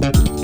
Boom.